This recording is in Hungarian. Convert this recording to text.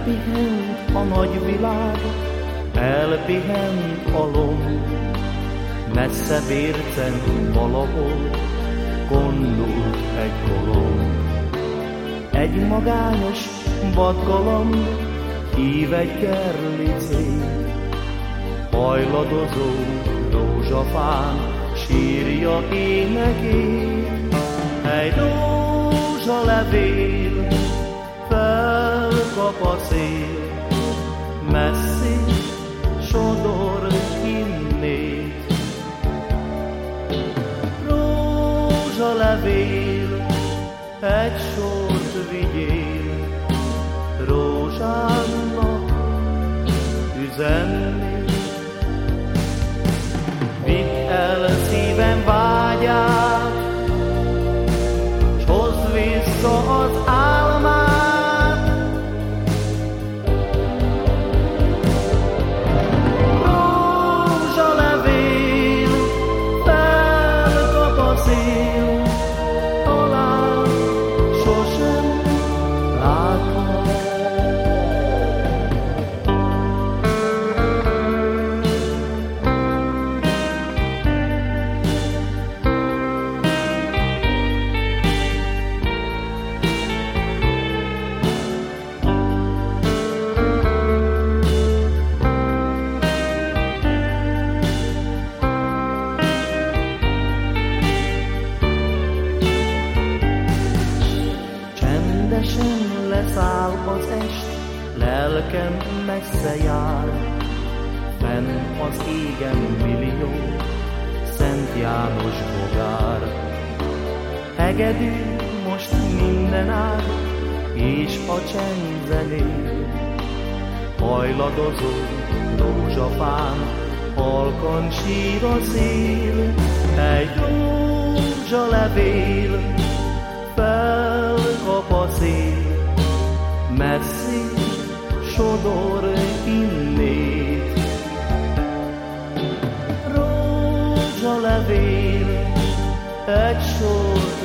Elpihent a nagy világ, elpihent a lomb, messze bércen valahol gondol egy kolomb. Egy magányos vadgalamb hív egy kerlicén, hajladozó rózsafán sírja énekét. Egy rózsalevél felkap a szél, messzi sodor innét. Rózsa levél, egy sort vigyél, rózsának üzenni. Lelkem messze jár. Fenn az égen millió, Szent János bogár. Hegedű most minden ár, és a csend zenél. Hajladozó rózsafán, halkan sír a szél, egy rózsa levél, felkap a szél, messzi sodor innét. Rózsa levél, egy sort